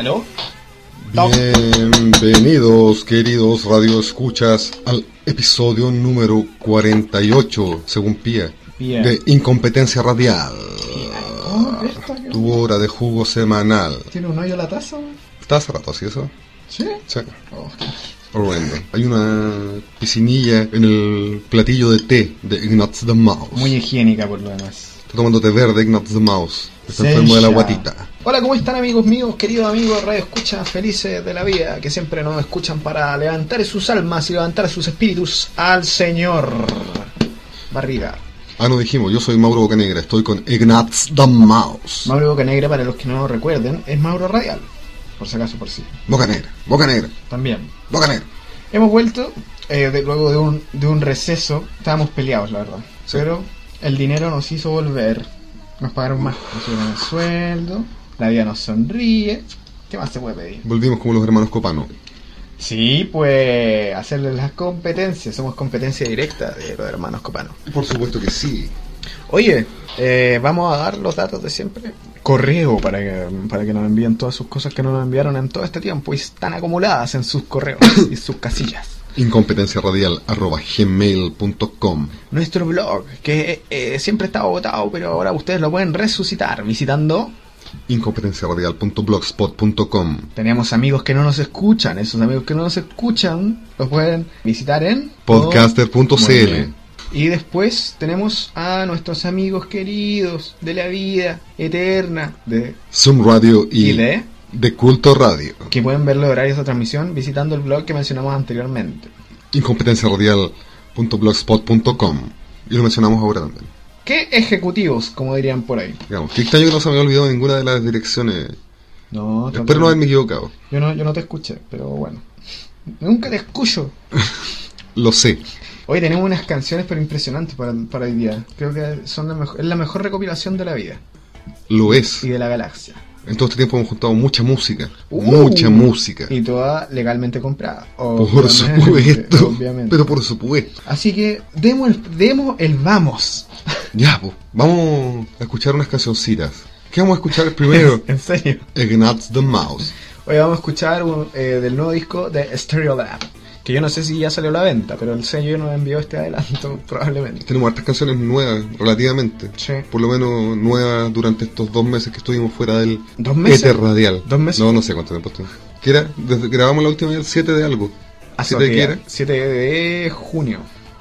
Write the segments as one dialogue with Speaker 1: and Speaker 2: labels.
Speaker 1: ¿Aló?
Speaker 2: Bienvenidos, queridos radioescuchas, al episodio número 48, según Pía,
Speaker 1: Pía.
Speaker 2: de Incompetencia Radial. Tu hora de jugo semanal.
Speaker 1: ¿Tiene un hoyo la taza?
Speaker 2: ¿Está hace rato así eso?
Speaker 1: ¿Sí?
Speaker 2: Sí. Horrendo. Hay una piscinilla en el platillo de té de Ignatz the Mouse.
Speaker 1: muy higiénica por lo demás.
Speaker 2: Está tomando té verde Ignatz the Mouse. Está enfermo de la guatita.
Speaker 1: Hola, ¿cómo están amigos míos, queridos amigos Radio Escucha felices de la vida, que siempre nos escuchan para levantar sus almas y levantar sus espíritus al Señor? Barriga.
Speaker 2: Ah, no dijimos, yo soy Mauro Bocanegra, estoy con Ignatz the Mouse.
Speaker 1: Mauro Bocanegra, para los que no lo recuerden, es Mauro Radial. Por si acaso, por sí.
Speaker 2: Boca Negra, Boca Negra,
Speaker 1: También.
Speaker 2: Boca Negra.
Speaker 1: Hemos vuelto eh, de- luego de un, de un receso. Estábamos peleados, la verdad.
Speaker 2: Sí.
Speaker 1: Pero el dinero nos hizo volver. Nos pagaron más. Nos subieron el sueldo. La vida nos sonríe. ¿Qué más se puede pedir?
Speaker 2: Volvimos como los hermanos Copano.
Speaker 1: Sí, pues hacerles las competencias. Somos competencia directa de los hermanos Copano.
Speaker 2: Por supuesto que sí.
Speaker 1: Oye, eh, vamos a dar los datos de siempre. Correo para que, para que nos envíen todas sus cosas que no nos enviaron en todo este tiempo y están acumuladas en sus correos y sus casillas.
Speaker 2: Incompetenciaradial.gmail.com
Speaker 1: nuestro blog, que eh, siempre estaba agotado, pero ahora ustedes lo pueden resucitar visitando.
Speaker 2: Incompetenciaradial.blogspot.com
Speaker 1: Tenemos amigos que no nos escuchan, esos amigos que no nos escuchan los pueden visitar en
Speaker 2: Podcaster.cl.
Speaker 1: Y después tenemos a nuestros amigos queridos de la vida eterna de
Speaker 2: Zoom Radio y,
Speaker 1: y de
Speaker 2: de Culto Radio.
Speaker 1: que pueden ver los horarios de transmisión visitando el blog que mencionamos anteriormente.
Speaker 2: Incompetenciaradial.blogspot.com Y lo mencionamos ahora también.
Speaker 1: ¿Qué ejecutivos, como dirían por ahí?
Speaker 2: Digamos, qué extraño que no se me había olvidado ninguna de las direcciones.
Speaker 1: No,
Speaker 2: Espero no haberme equivocado.
Speaker 1: yo no, yo no te escuché, pero bueno. Nunca te escucho.
Speaker 2: Lo sé.
Speaker 1: Hoy tenemos unas canciones pero impresionantes para, para hoy día. Creo que son la mejor, es la mejor recopilación de la vida
Speaker 2: Lo es.
Speaker 1: y de la galaxia.
Speaker 2: En todo este tiempo hemos juntado mucha música.
Speaker 1: Uh.
Speaker 2: mucha música.
Speaker 1: Y toda legalmente comprada.
Speaker 2: Por supuesto.
Speaker 1: obviamente.
Speaker 2: Pero por supuesto.
Speaker 1: Así que demos el, demos el vamos.
Speaker 2: Ya, pues, vamos a escuchar unas cancioncitas. ¿Qué vamos a escuchar primero?
Speaker 1: en serio.
Speaker 2: Ignatz the Mouse.
Speaker 1: Hoy vamos a escuchar un, eh, del nuevo disco de Stereolab. Que yo no sé si ya salió a la venta, pero el sello nos envió este adelanto probablemente.
Speaker 2: Tenemos hartas canciones nuevas, relativamente.
Speaker 1: Sí.
Speaker 2: Por lo menos nuevas durante estos dos meses que estuvimos fuera del
Speaker 1: ¿Dos meses?
Speaker 2: éter radial.
Speaker 1: ¿Dos meses?
Speaker 2: No, no sé cuánto tiempo estuvo. ¿Qué era? Desde que grabamos la última vez el 7 de algo.
Speaker 1: Hace
Speaker 2: ¿7 de qué era?
Speaker 1: 7 de junio.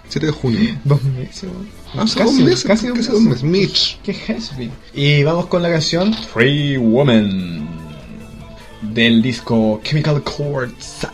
Speaker 2: 7 de junio.
Speaker 1: Dos meses.
Speaker 2: Ah, hace dos meses.
Speaker 1: Casi
Speaker 2: Casi,
Speaker 1: dos
Speaker 2: dos
Speaker 1: meses.
Speaker 2: Mitch.
Speaker 1: Qué heavy. Y vamos con la canción Free Woman del disco Chemical Chords.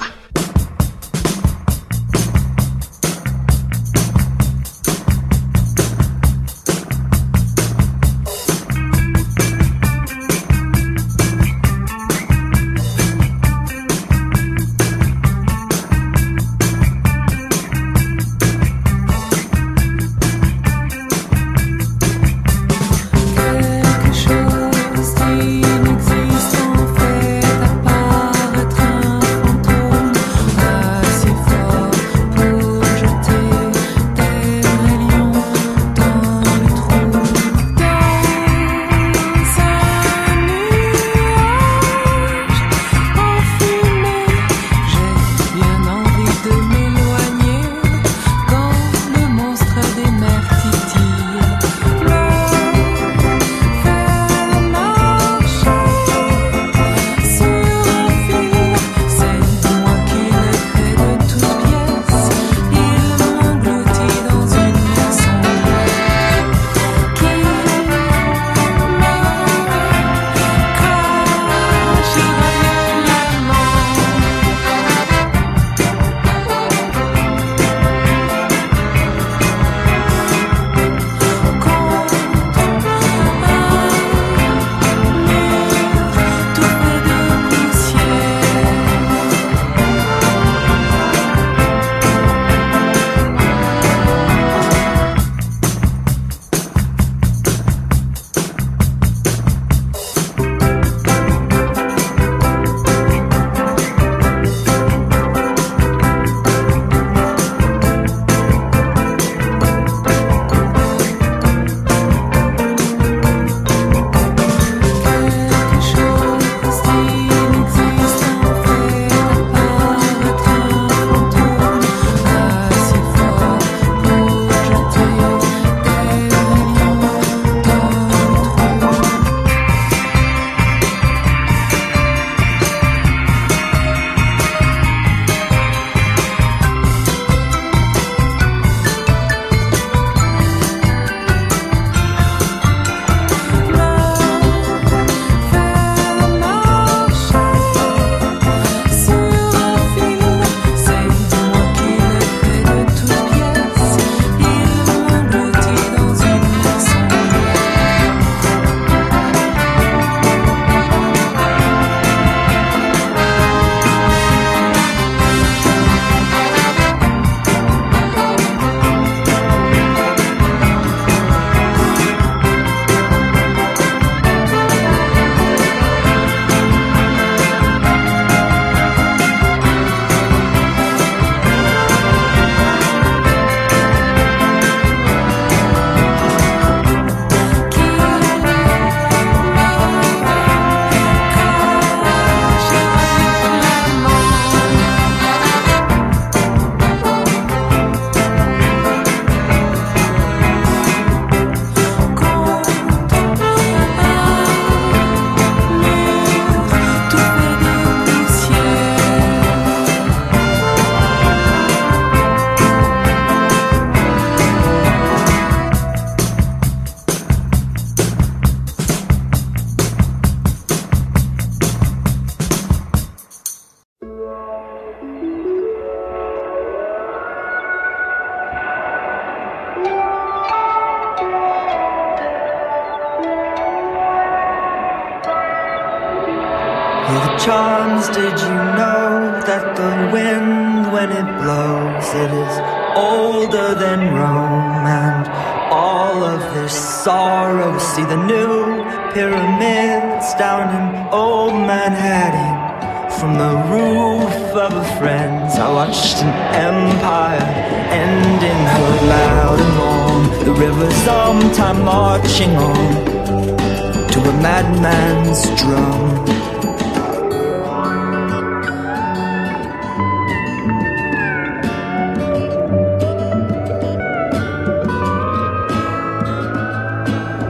Speaker 3: Madman's drum.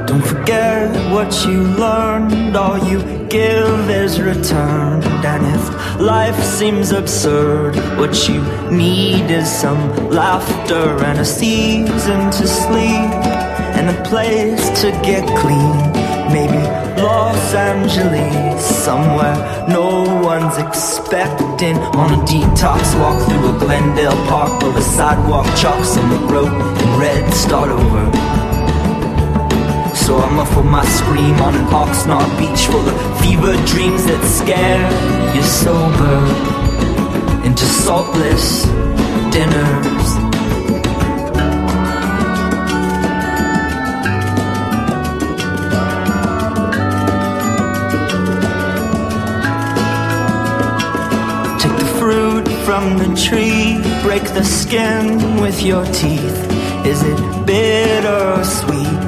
Speaker 3: Don't forget what you learned, all you give is returned. And if life seems absurd, what you need is some laughter and a season to sleep and a place to get clean. Maybe Los Angeles, somewhere no one's expecting. On a detox walk through a Glendale park, where the sidewalk chalks and the road in red start over. So I muffle my scream on an Oxnard beach full of fever dreams that scare you sober into saltless dinners. From the tree, break the skin with your teeth. Is it bitter or sweet?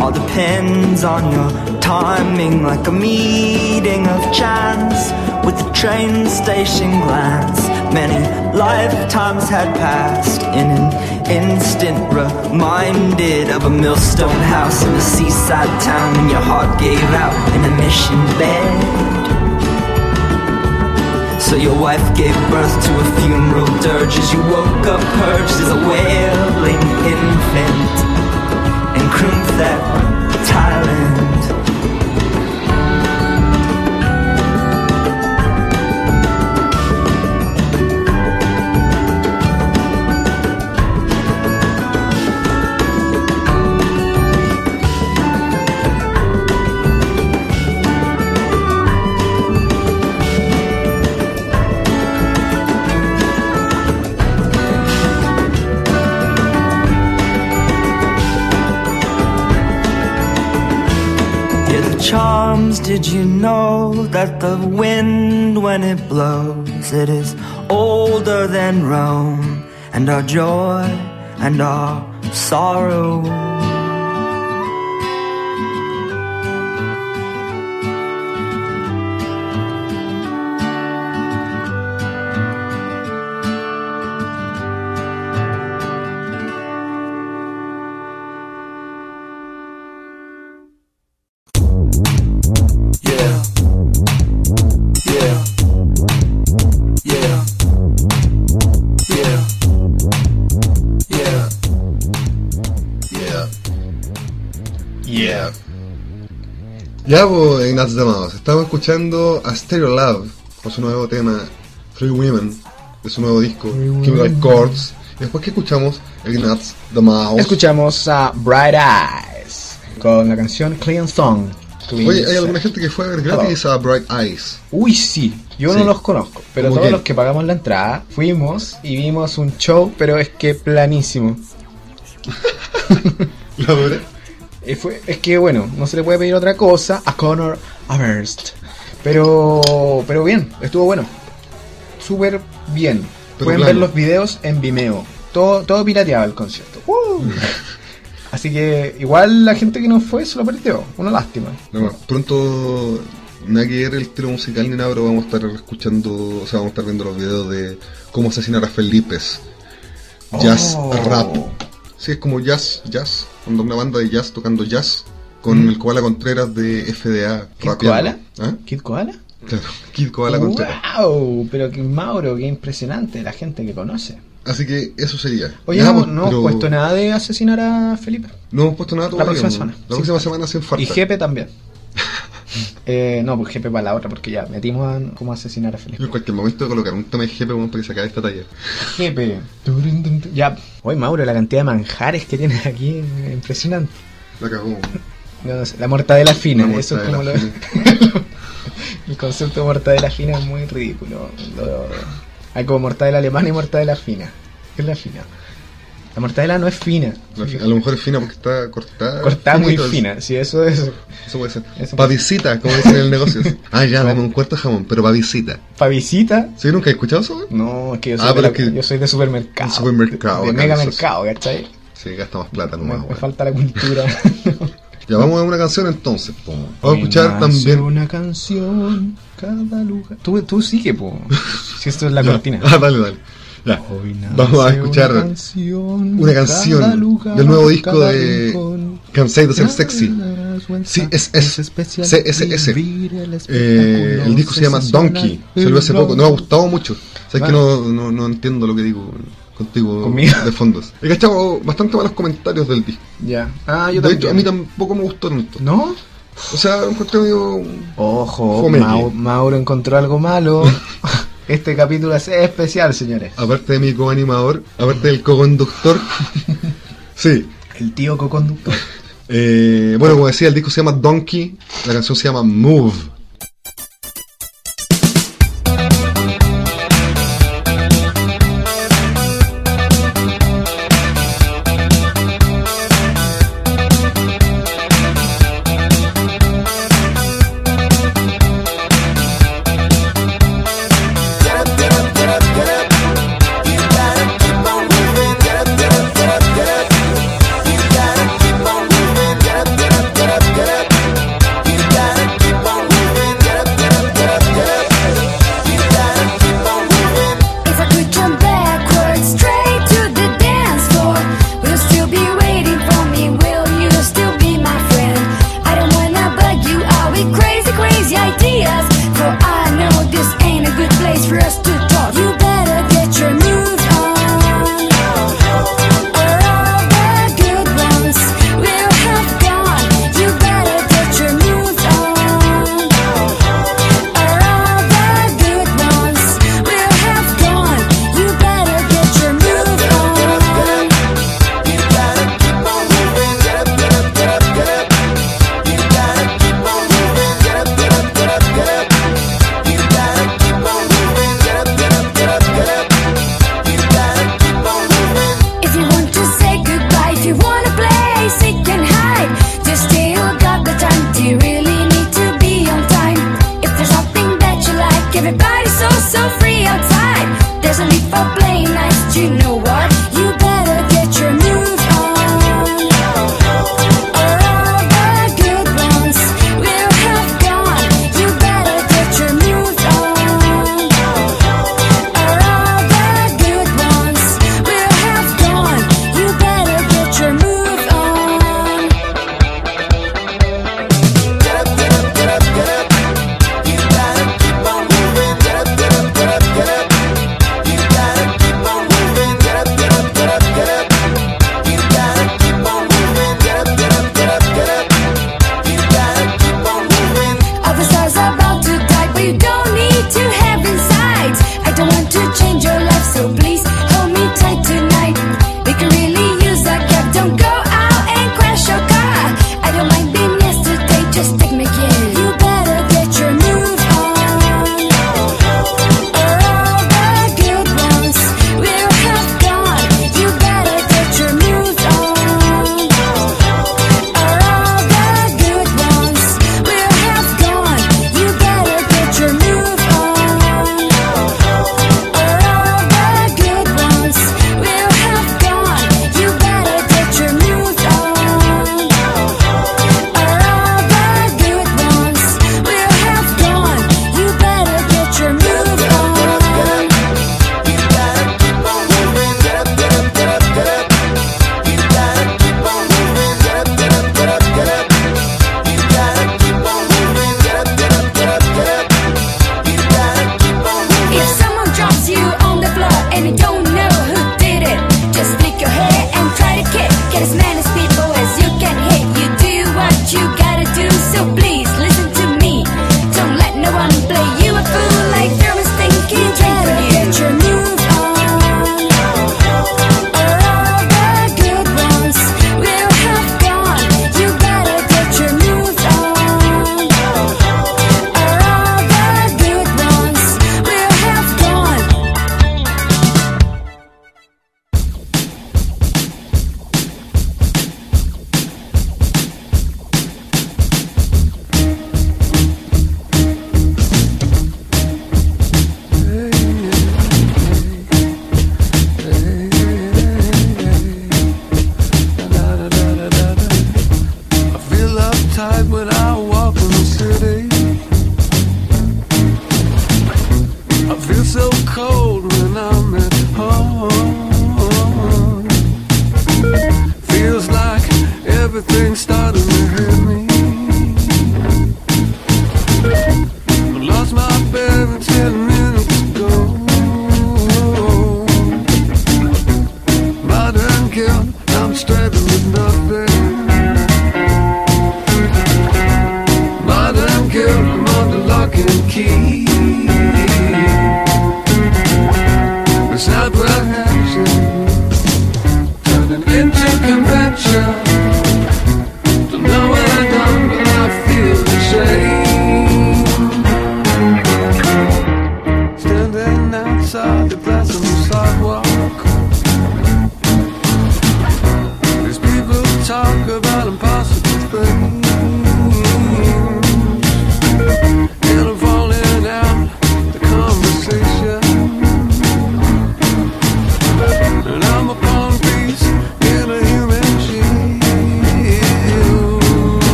Speaker 3: All depends on your timing, like a meeting of chance with the train station glance. Many lifetimes had passed in an instant, reminded of a millstone house in a seaside town, and your heart gave out in a mission bed. So your wife gave birth to a funeral dirge as you woke up purged as a wailing infant in Krumthat, Thailand. Charms, did you know that the wind, when it blows, it is older than Rome, and our joy and our sorrow.
Speaker 2: Ya, pues, Ignaz the Mouse. Estamos escuchando a Stereo Love con su nuevo tema Free Women de su nuevo disco Chemical Chords. Y después que escuchamos Ignaz the Mouse.
Speaker 1: Escuchamos a Bright Eyes con la canción Clean Song. Clean
Speaker 2: Oye, hay alguna gente que fue a ver gratis a Bright Eyes.
Speaker 1: Uy, sí, yo
Speaker 2: Sí.
Speaker 1: no los conozco, pero
Speaker 2: ¿Cómo
Speaker 1: todos
Speaker 2: quién?
Speaker 1: los que pagamos la entrada fuimos y vimos un show, pero es que planísimo.
Speaker 2: La verdad.
Speaker 1: Fue, es que bueno, no se le puede pedir otra cosa a Connor Averst. Pero, pero bien, estuvo bueno. Súper bien.
Speaker 2: Pero
Speaker 1: Pueden ver los videos en Vimeo. Todo, todo pirateado el concierto. ¡Uh! Así que igual la gente que no fue se lo perdió. Una lástima.
Speaker 2: No, bueno, pronto, nada que ver el estilo musical ni nada, pero vamos a estar escuchando, o sea, vamos a estar viendo los videos de cómo asesinar a Felipes. Jazz
Speaker 1: Oh.
Speaker 2: rap. Sí, es como jazz, jazz, cuando una banda de jazz tocando jazz con
Speaker 1: Mm.
Speaker 2: el Koala Contreras de FDA.
Speaker 1: ¿Kid
Speaker 2: rapeando.
Speaker 1: Koala?
Speaker 2: ¿Ah?
Speaker 1: ¿Kid Koala?
Speaker 2: Claro, Kid Koala Contreras.
Speaker 1: ¡Wow! Pero que Mauro, qué impresionante la gente que conoce.
Speaker 2: Así que eso sería.
Speaker 1: Oye,
Speaker 2: Ya,
Speaker 1: no,
Speaker 2: pues,
Speaker 1: no hemos puesto nada de asesinar a Felipe.
Speaker 2: No hemos puesto nada todavía.
Speaker 1: próxima
Speaker 2: pues.
Speaker 1: semana.
Speaker 2: La
Speaker 1: Sí.
Speaker 2: próxima semana sin falta.
Speaker 1: Y Jepe también. Eh, no, pues Jepe para la otra, porque ya metimos a cómo asesinar a Felipe.
Speaker 2: en cualquier momento colocar un jefe bueno, para que se acabe esta talla.
Speaker 1: Jepe. Ya. Oye, Mauro, la cantidad de manjares que tienes aquí es impresionante.
Speaker 2: La cagó.
Speaker 1: No, no sé, la mortadela fina,
Speaker 2: La
Speaker 1: eso es como lo... El concepto de mortadela fina es muy ridículo. Lo- hay como mortadela alemana y mortadela fina. ¿Qué es la fina? La mortadela no es fina.
Speaker 4: A lo mejor es fina porque está cortada.
Speaker 1: Cortada muy
Speaker 4: finito,
Speaker 1: fina. Si eso es
Speaker 4: Eso puede ser.
Speaker 1: Eso
Speaker 4: Pa'
Speaker 1: puede
Speaker 4: visita, como dicen en el negocio. Ah, ya, dame un cuarto de jamón, pero pa' visita.
Speaker 1: para visita.
Speaker 4: ¿Sí? ¿Nunca he escuchado eso?
Speaker 1: No, es que yo soy,
Speaker 4: Ah,
Speaker 1: de,
Speaker 4: pero
Speaker 1: la-
Speaker 4: que-
Speaker 1: yo soy de supermercado.
Speaker 4: De supermercado,
Speaker 1: De, de mega mercado, ¿cachai?
Speaker 4: Sí, gasta más plata
Speaker 1: Me,
Speaker 4: nomás,
Speaker 1: me
Speaker 4: güey.
Speaker 1: falta la cultura.
Speaker 4: Ya vamos a una canción entonces. po. Vamos a escuchar también.
Speaker 1: una canción, cada lugar. Tú, tú sigue, po. Si esto es la cortina.
Speaker 4: Ah, dale, dale. Ya. Vamos a escuchar
Speaker 1: una canción,
Speaker 4: una canción
Speaker 1: cada lugar,
Speaker 4: del nuevo disco de. Cansé de ser sexy.
Speaker 1: Sí,
Speaker 4: CSS.
Speaker 1: especial
Speaker 4: CSS. Eh, el disco se llama. Donkey. Salió hace poco. No me ha gustado mucho. Sabes
Speaker 1: Va.
Speaker 4: que no, no, no entiendo lo que digo contigo
Speaker 1: Conmigo.
Speaker 4: de fondos. He cachado bastante malos comentarios del disco.
Speaker 1: Ya. Ah, yo
Speaker 4: De
Speaker 1: también.
Speaker 4: hecho, a mí tampoco me gustó tanto.
Speaker 1: ¿No?
Speaker 4: O sea, encontré medio.
Speaker 1: Ojo. Mau- Mauro encontró algo malo. Este capítulo es especial, señores.
Speaker 4: Aparte de mi coanimador, aparte del co-conductor. sí.
Speaker 1: El tío co-conductor.
Speaker 4: Eh, bueno, como decía, el disco se llama Donkey. La canción se llama Move.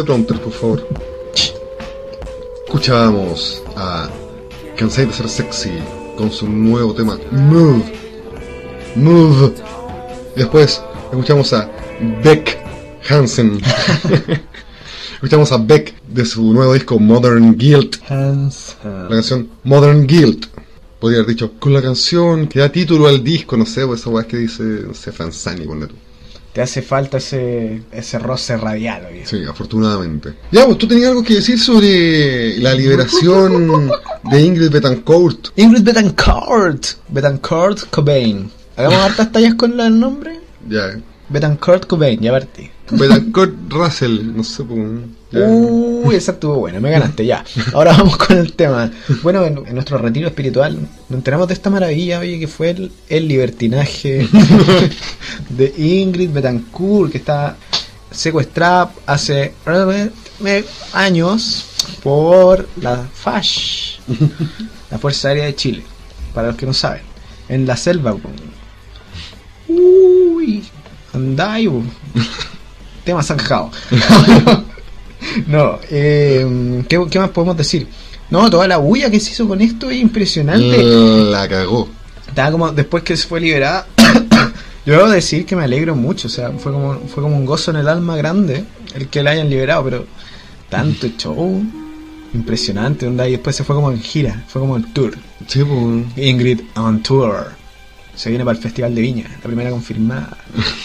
Speaker 2: Teleprompter, por favor. Escuchábamos a Cansé de ser sexy con su nuevo tema Move. Move. Y después escuchamos a Beck Hansen. escuchamos a Beck de su nuevo disco Modern Guilt. La canción Modern Guilt. Podría haber dicho, con la canción que da título al disco, no sé, pues esa weá que dice, no sé, Franzani, ponle tú.
Speaker 1: Te hace falta ese, ese roce radial, oye.
Speaker 2: Sí, afortunadamente. Ya, pues tú tenías algo que decir sobre la liberación de Ingrid Betancourt.
Speaker 1: Ingrid Betancourt. Betancourt Cobain. Hagamos hartas tallas con el nombre.
Speaker 2: Ya.
Speaker 1: Betancourt Cobain, ya partí.
Speaker 2: Betancourt Russell, no sé, pues. ya.
Speaker 1: Uy, esa estuvo buena, me ganaste ya. Ahora vamos con el tema. Bueno, en, nuestro retiro espiritual nos enteramos de esta maravilla, oye, que fue el, el libertinaje de Ingrid Betancourt, que está secuestrada hace años por la FASH, la Fuerza Aérea de Chile, para los que no saben, en la selva. Uy, andai. Tema zanjado. No, eh, ¿qué, qué más podemos decir? No, toda la bulla que se hizo con esto es impresionante.
Speaker 2: La cagó.
Speaker 1: Estaba como, después que se fue liberada, yo debo decir que me alegro mucho, o sea, fue como, fue como un gozo en el alma grande el que la hayan liberado, pero tanto show, impresionante, onda, y después se fue como en gira, fue como en tour.
Speaker 2: Sí, pues.
Speaker 1: Ingrid on tour. Se viene para el Festival de Viña, la primera confirmada.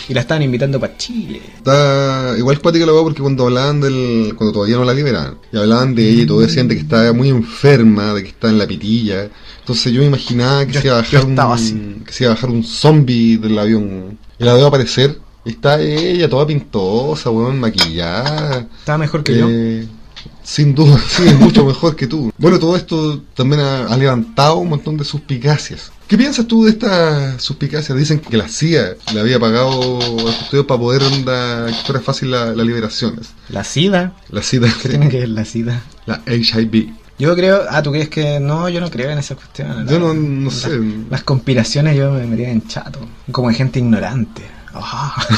Speaker 1: Y la estaban invitando para Chile.
Speaker 2: Está igual cuática la weá porque cuando hablaban del. cuando todavía no la liberaban, y hablaban de ella y todo decían de que estaba muy enferma, de que está en la pitilla. Entonces yo me imaginaba que
Speaker 1: Yo-
Speaker 2: se iba a bajar un.
Speaker 1: así.
Speaker 2: que se iba a bajar un zombie del avión. Y la veo aparecer. y Está ella toda pintosa, weón, maquillada.
Speaker 1: Estaba mejor que yo.
Speaker 2: Eh, Sin duda, sí, es mucho mejor que tú. Bueno, todo esto también ha, ha levantado un montón de suspicacias. ¿Qué piensas tú de estas suspicacias? Dicen que la CIA le había pagado a estudios para poder onda, que fuera fácil la, la liberación.
Speaker 1: La SIDA.
Speaker 2: La SIDA,
Speaker 1: ¿Qué tiene que ver la SIDA?
Speaker 2: la HIV.
Speaker 1: Yo creo, ah, ¿tú crees que no? Yo no creo en esas cuestiones.
Speaker 2: Yo no, no sé.
Speaker 1: Las conspiraciones yo me metía en chato, como de gente ignorante. Ajá.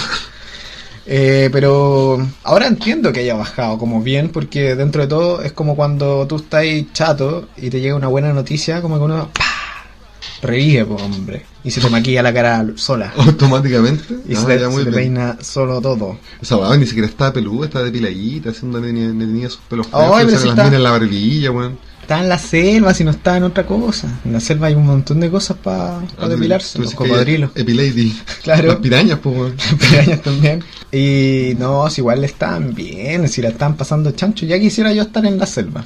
Speaker 1: Eh, pero ahora entiendo que haya bajado como bien, porque dentro de todo es como cuando tú estás chato y te llega una buena noticia, como que uno ¡pah! Revive, po, hombre, y se te maquilla la cara sola.
Speaker 2: Automáticamente.
Speaker 1: Y
Speaker 2: Ah,
Speaker 1: se, te, se te peina solo todo.
Speaker 2: Esa weá ni siquiera está peluda, está depiladita, haciendo tenía, tenía sus pelos
Speaker 1: Ay,
Speaker 2: feos,
Speaker 1: pero
Speaker 2: se
Speaker 1: si
Speaker 2: las
Speaker 1: está-
Speaker 2: minas en la barbilla, weón.
Speaker 1: Está en la selva, si no está en otra cosa. En la selva hay un montón de cosas para
Speaker 2: Ah,
Speaker 1: depilarse, los cocodrilos.
Speaker 2: Epilady.
Speaker 1: Claro.
Speaker 2: Las pirañas, pues, weón.
Speaker 1: pirañas también. Y no, si igual le están bien, si la están pasando chancho, ya quisiera yo estar en la selva.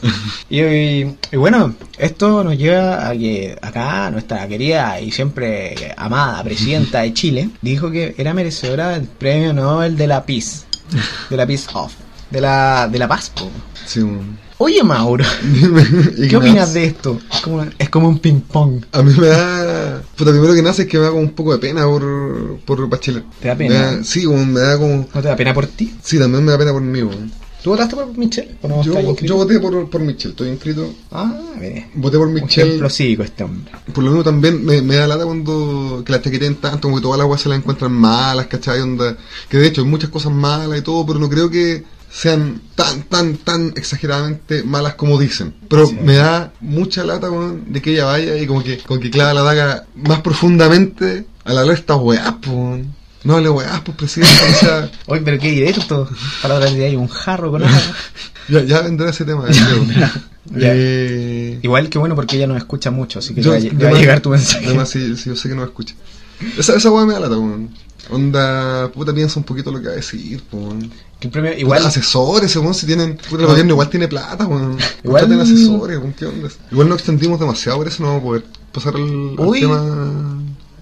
Speaker 1: y, y- y bueno, esto nos lleva a que acá nuestra querida y siempre amada presidenta de Chile dijo que era merecedora del premio Nobel de la Peace, de la Peace Off, de la, de la paz. po.
Speaker 2: Sí, weón.
Speaker 1: Oye Mauro, ¿qué opinas de esto? Es como, es como un ping pong.
Speaker 2: A mí me da. Puta, primero que nace es que me da como un poco de pena por, por Bachelet.
Speaker 1: ¿Te da
Speaker 2: Me
Speaker 1: pena?
Speaker 2: sí, como me da como.
Speaker 1: ¿No te da pena por ti?
Speaker 2: Sí, también me da pena por mí.
Speaker 1: ¿Tú votaste por Michelle? ¿O no
Speaker 2: Yo, voté por, por Michelle, estoy inscrito.
Speaker 1: Ah, mire.
Speaker 2: Voté por
Speaker 1: Un
Speaker 2: Michelle.
Speaker 1: ejemplo cívico este hombre.
Speaker 2: Por lo mismo también me, me da lata cuando que las chaqueten tanto, como que todas las weas se las encuentran malas, ¿cachai? Onda, que de hecho hay muchas cosas malas y todo, pero no creo que sean tan, tan, tan exageradamente malas como dicen. Pero
Speaker 1: Sí.
Speaker 2: me da mucha lata de que ella vaya y como que, como que clava la daga más profundamente a la estas weas, pues. No le weas, pues presidente, o sea,
Speaker 1: Oye, pero qué directo. Para otra día hay un jarro con
Speaker 2: ya, ya vendrá ese tema. ya. Eh,
Speaker 1: Igual que bueno porque ella no escucha mucho, así que
Speaker 2: Yo-
Speaker 1: le va, a- le
Speaker 2: de
Speaker 1: va a
Speaker 2: más-
Speaker 1: llegar tu mensaje.
Speaker 2: Además, sí, yo sé que no me escucha. Esa, esa weá me da lata, weón. Onda, puta, piensa un poquito lo que va a decir, po, weón.
Speaker 1: Que el premio,
Speaker 2: Puta,
Speaker 1: igual,
Speaker 2: asesores, weón, si tienen. Puta, el
Speaker 1: No.
Speaker 2: gobierno igual tiene plata, weón.
Speaker 1: Igual-
Speaker 2: Igual. asesores, weón, ¿qué onda? Igual no extendimos demasiado, por eso no vamos a poder pasar al, al tema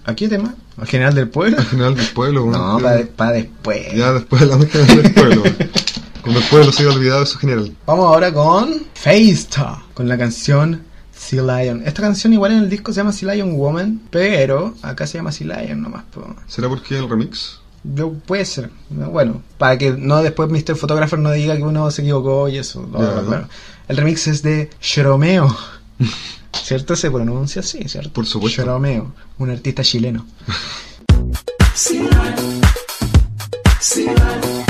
Speaker 1: ¿a qué tema? ¿Al general del pueblo?
Speaker 2: general del pueblo, weón.
Speaker 1: No, para después.
Speaker 2: Ya después hablamos del general del pueblo, weón. Cuando el pueblo se haya olvidado de su general.
Speaker 1: Vamos ahora con Feista, con la canción Sea Lion. Esta canción igual en el disco se llama Sea Lion Woman, pero acá se llama Sea Lion nomás. po.
Speaker 2: ¿Será porque el remix?
Speaker 1: Yo, puede ser. Bueno, para que no después Mr. Photographer no diga que uno se equivocó y eso. No. El remix es de Xeromeo. ¿Cierto? Se pronuncia así, ¿cierto?
Speaker 2: Por supuesto.
Speaker 1: Xeromeo, un artista chileno.
Speaker 5: Sea lion, sea lion.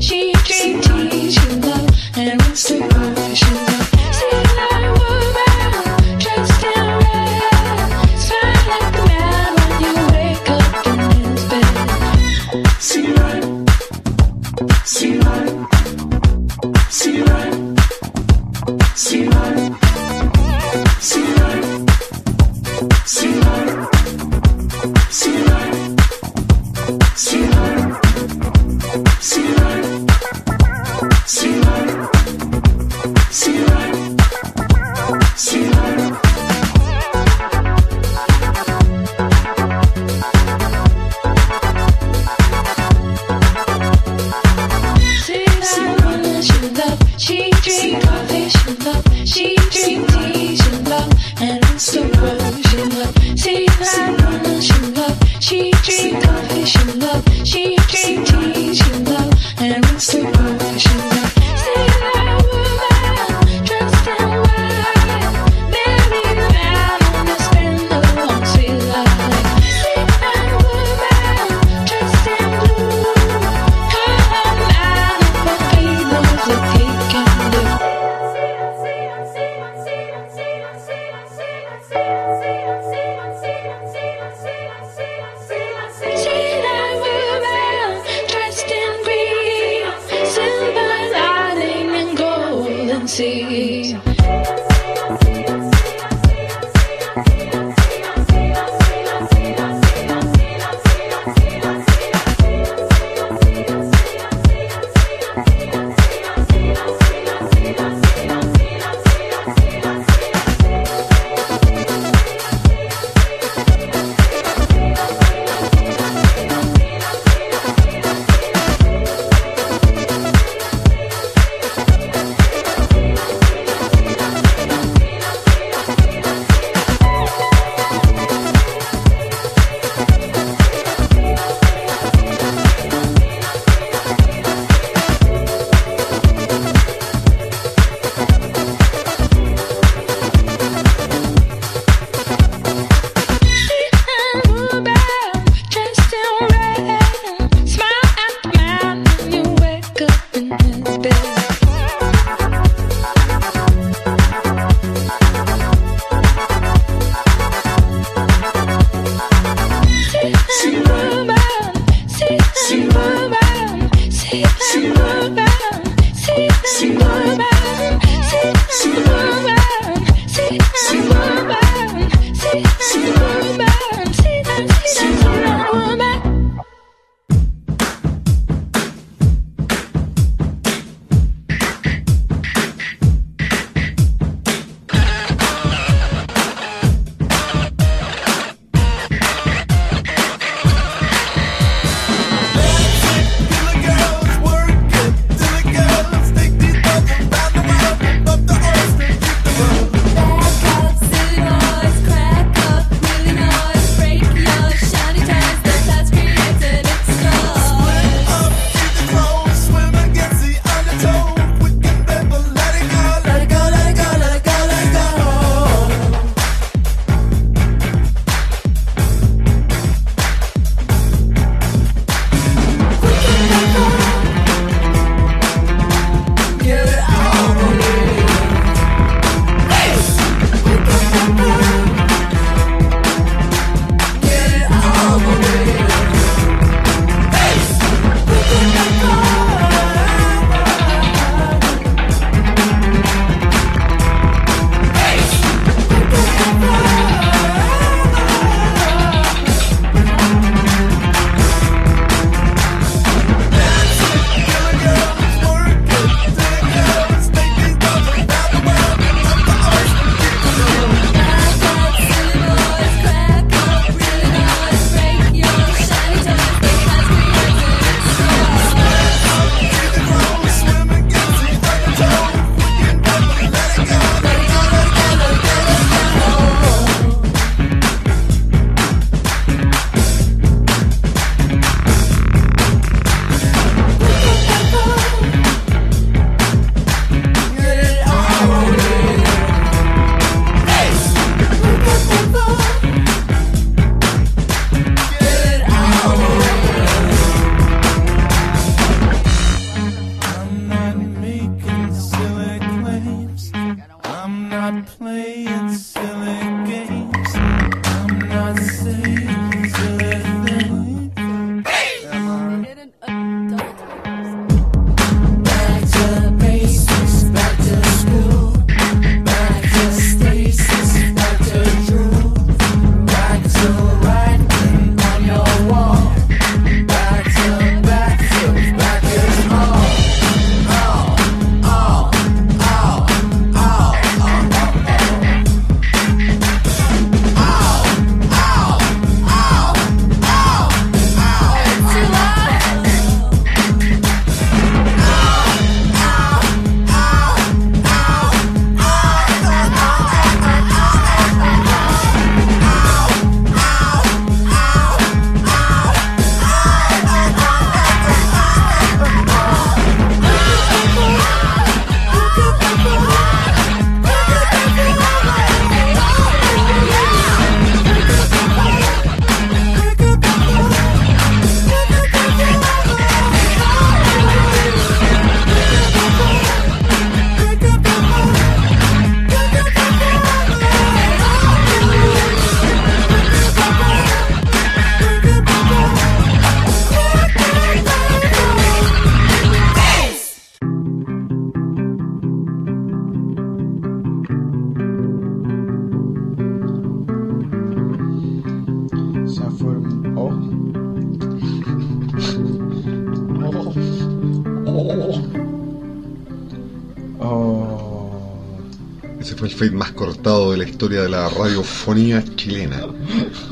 Speaker 2: historia de la radiofonía chilena.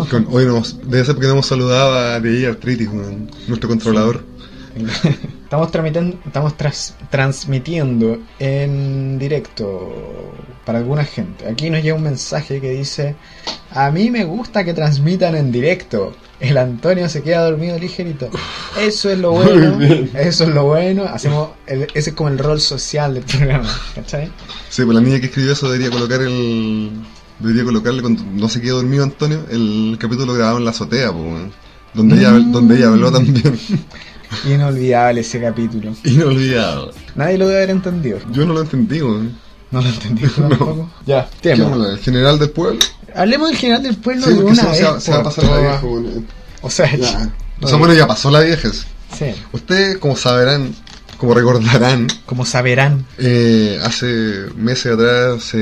Speaker 2: Con- hoy nos, debe ser porque no hemos saludado a DJ Artritis, nuestro controlador.
Speaker 1: Estamos, tramitando, estamos tras- transmitiendo en directo para alguna gente. Aquí nos llega un mensaje que dice: A mí me gusta que transmitan en directo. El Antonio se queda dormido ligerito. Eso es lo bueno. Eso es lo bueno. Hacemos el- ese es como el rol social del programa. ¿Cachai?
Speaker 2: Sí, pues la niña que escribió eso debería colocar el. Debería colocarle cuando no se quedó dormido Antonio el capítulo grabado en la azotea, weón. donde, ella, donde ella habló también.
Speaker 1: Inolvidable ese capítulo.
Speaker 2: Inolvidado.
Speaker 1: Nadie lo debe haber entendido.
Speaker 2: Yo no lo entendí, weón.
Speaker 1: No lo entendí tampoco. Ya,
Speaker 2: ¿Qué
Speaker 1: tema.
Speaker 2: ¿El general del pueblo?
Speaker 1: Hablemos del general del pueblo
Speaker 2: Sí,
Speaker 1: de una vez.
Speaker 2: se va- se va a pasar la vieja.
Speaker 1: O sea,
Speaker 2: Ya. O sea, bueno, ya pasó la viejes.
Speaker 1: sí.
Speaker 2: Ustedes, como sabrán, como recordarán,
Speaker 1: Como saberán.
Speaker 2: eh, hace meses atrás se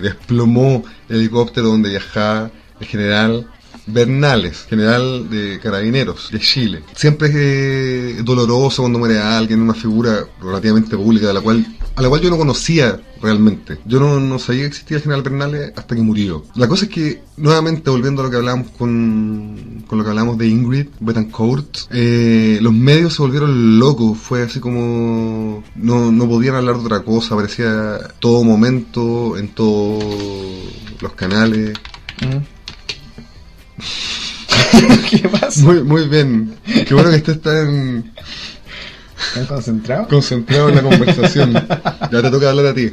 Speaker 2: desplomó el helicóptero donde viajaba el general Bernales, general de carabineros de Chile. Siempre es eh, doloroso cuando muere alguien, una figura relativamente pública de la cual, a la cual yo no conocía realmente. Yo no, no sabía que existía el general Bernales hasta que murió. La cosa es que, nuevamente volviendo a lo que hablábamos con, con lo que hablamos de Ingrid Betancourt, eh, los medios se volvieron locos. Fue así como no, no podían hablar de otra cosa, aparecía todo momento, en todos los canales.
Speaker 1: Mm. ¿Qué pasa?
Speaker 2: Muy, muy bien. Qué bueno que estés tan
Speaker 1: ¿Están concentrados?
Speaker 2: concentrado en la conversación. Ya te toca hablar a ti.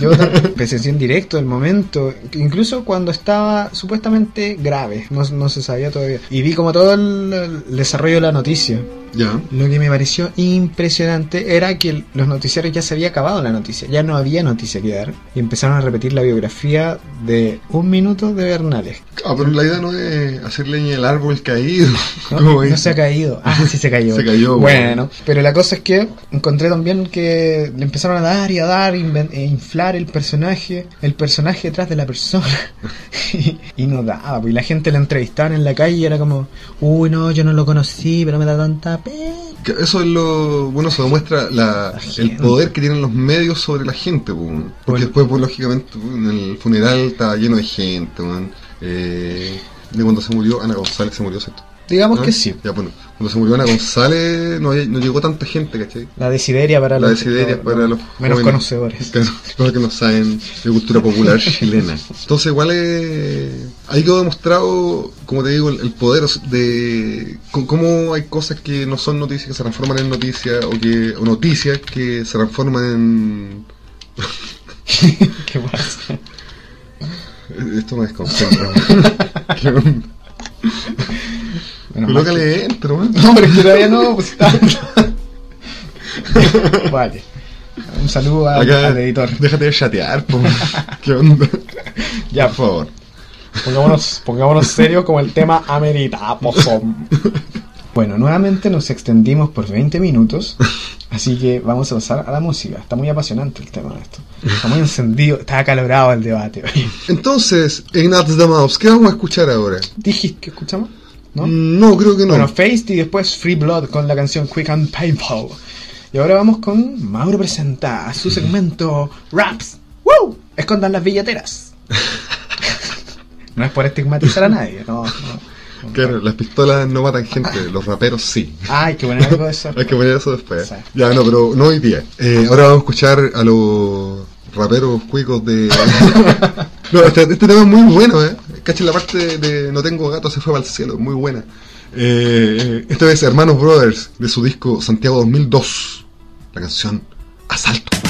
Speaker 1: Yo presencié en directo el momento, incluso cuando estaba supuestamente grave, no, no se sabía todavía. Y vi como todo el, el desarrollo de la noticia.
Speaker 2: Ya.
Speaker 1: Lo que me pareció impresionante era que los noticiarios ya se había acabado la noticia, ya no había noticia que dar. Y empezaron a repetir la biografía de un minuto de Bernales.
Speaker 2: Ah, pero la idea no es hacer leña el árbol caído.
Speaker 1: No, no se ha caído. Ah, sí se cayó.
Speaker 2: Se cayó,
Speaker 1: Bueno, pero la cosa es que encontré también que le empezaron a dar y a dar, e inflar el personaje, el personaje detrás de la persona. y, y no daba, pues, y la gente la entrevistaban en la calle y era como, uy, no, yo no lo conocí, pero me da tanta pena.
Speaker 2: Eso es lo bueno, se demuestra la,
Speaker 1: La
Speaker 2: el poder que tienen los medios sobre la gente. po. Porque
Speaker 1: Bueno.
Speaker 2: después, pues, lógicamente, en el funeral estaba lleno de gente. Eh, de cuando se murió Ana González, se murió, ¿cierto?
Speaker 1: Digamos
Speaker 2: ¿Ah?
Speaker 1: que sí.
Speaker 2: Ya, bueno, cuando se murió Ana González no, no llegó tanta gente, ¿cachai?
Speaker 1: La desideria para
Speaker 2: La
Speaker 1: los,
Speaker 2: desideria para los
Speaker 1: menos
Speaker 2: jóvenes.
Speaker 1: conocedores.
Speaker 2: Claro, los que no saben de cultura popular chilena. Entonces, igual eh, ahí quedó demostrado, como te digo, el, el poder de cómo hay cosas que no son noticias que se transforman en noticias o que o noticias que se transforman en
Speaker 1: ¿Qué pasa?
Speaker 2: esto me desconcentra. Colócale enter, weón.
Speaker 1: No, pero es que todavía no, pues está. vale. Un saludo al,
Speaker 2: Acá,
Speaker 1: al editor.
Speaker 2: Déjate de chatear, po. ¿Qué onda?
Speaker 1: Ya,
Speaker 2: Por favor.
Speaker 1: Pongámonos, pongámonos serios como el tema amerita. Bueno, nuevamente nos extendimos por 20 minutos, así que vamos a pasar a la música. Está muy apasionante el tema de esto. Está muy encendido, está acalorado el debate.
Speaker 2: Entonces, Ignaz Mouse, ¿qué vamos a escuchar ahora?
Speaker 1: ¿Dijiste que escuchamos? ¿No?
Speaker 2: No, creo que no.
Speaker 1: Bueno, Faced y después Free Blood con la canción Quick and Painful. Y ahora vamos con Mauro presenta su segmento Raps. ¡Woo! Escondan las billeteras. No es por estigmatizar a nadie, no. no.
Speaker 2: Claro, las pistolas no matan gente, los raperos sí.
Speaker 1: Ah, hay que poner algo de eso.
Speaker 2: Hay que poner eso después.
Speaker 1: Sí.
Speaker 2: Ya, no, pero no hoy día. Eh, ahora vamos a escuchar a los raperos cuicos de... no, este, este tema es muy bueno, ¿eh? Cachen la parte de, No tengo gato, se fue para el cielo, muy buena. Eh, esta vez Hermanos Brothers, de su disco Santiago 2002. La canción Asalto.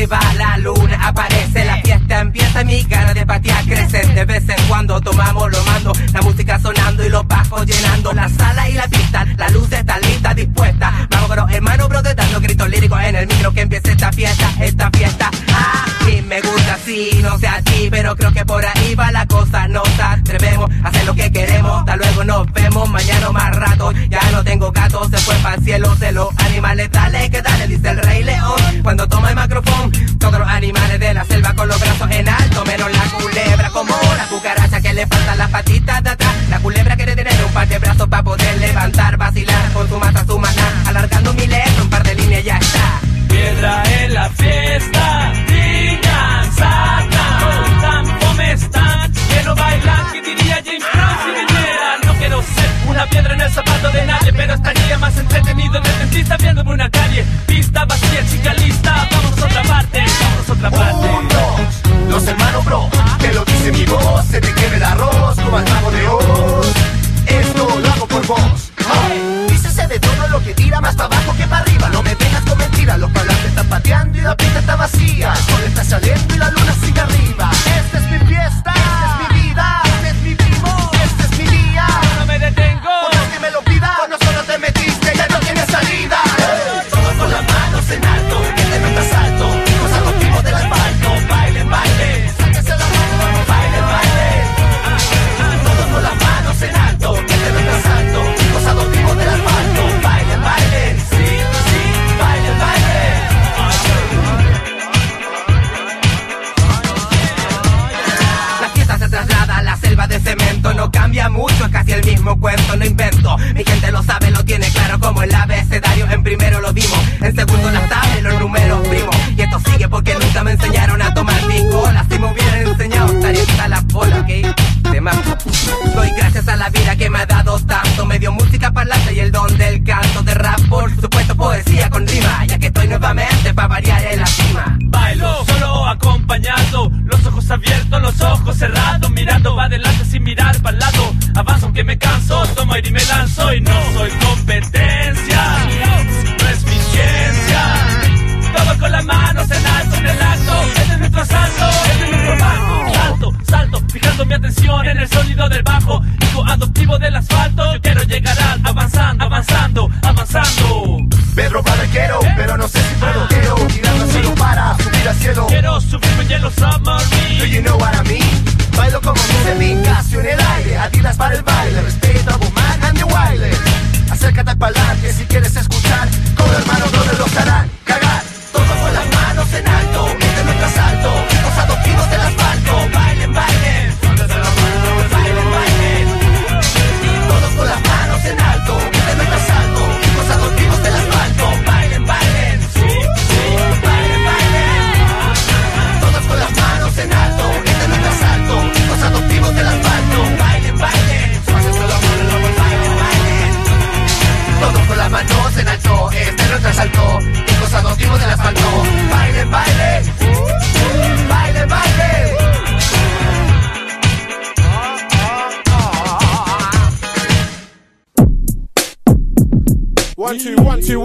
Speaker 6: Se va, la luna aparece, la fiesta empieza, mi cara de patía crece. De vez en cuando tomamos lo mando, la música sonando y los bajos llenando la sala y la pista. La luz está lista, dispuesta. Vamos con los hermanos brotes dando gritos líricos en el micro que empiece esta fiesta, esta fiesta. Ah, y me gusta así, no sé a ti, pero creo que por ahí va la cosa. Nos atrevemos a hacer lo que queremos, hasta luego nos vemos mañana más rato. Ya no tengo gato, se fue para el cielo de los animales. Dale que dale, dice el rey león. Cuando toma el micrófono, todos los animales de la selva con los brazos en alto, menos la culebra como la cucaracha que le faltan las patitas de atrás. La culebra quiere tener un par de brazos para poder levantar, vacilar con su masa, su maná. Alargando mi letra, un par de líneas ya está.
Speaker 7: Piedra en la fiesta, sacan, una piedra en el zapato de nadie, pero estaría más entretenido en el dentista viéndome una calle. Pista vacía, chica lista, vamos a otra parte, vamos a otra parte.
Speaker 8: Un, dos, los hermanos bro, te lo dice mi voz, se te queme el arroz como al mago de Oz.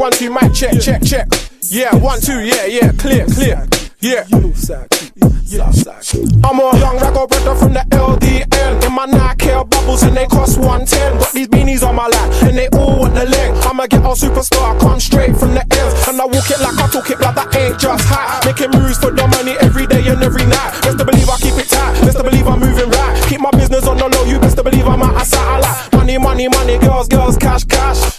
Speaker 9: One two mic check check check. Yeah one two yeah yeah clear clear yeah. I'm a young raggo brother from the LDN. In my Nike bubbles and they cost 110. Got these beanies on my lap and they all want the leg. I'm a ghetto superstar, come straight from the ends. And I walk it like I talk it, like that ain't just hot. Making moves for the money every day and every night. Best to believe I keep it tight, best to believe I'm moving right. Keep my business on the low, you best to believe I'm out of satellite. Money, money, money, girls, girls, cash, cash.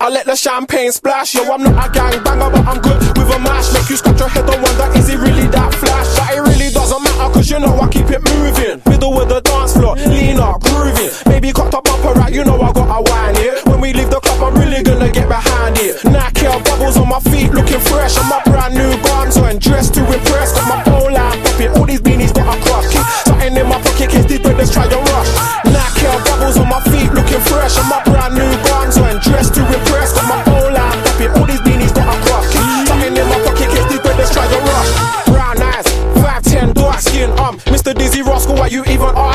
Speaker 9: I let the champagne splash. Yo, I'm not a gang banger, but I'm good with a mash. Make you scratch your head and wonder, is it really that flash? But it really doesn't matter, cause you know I keep it moving. Middle of the dance floor, lean up, grooving. Maybe cocked up bumper right, you know I got a wine here. When we leave the club, I'm really gonna get behind it. Nike bubbles on my feet, looking fresh. I'm a brand new gonzo and dressed to impress. Got my pole line popping, all these beanies got a crush. Keep something in my pocket, case these brothers try to rush. Nike bubbles on my feet, looking fresh. I'm a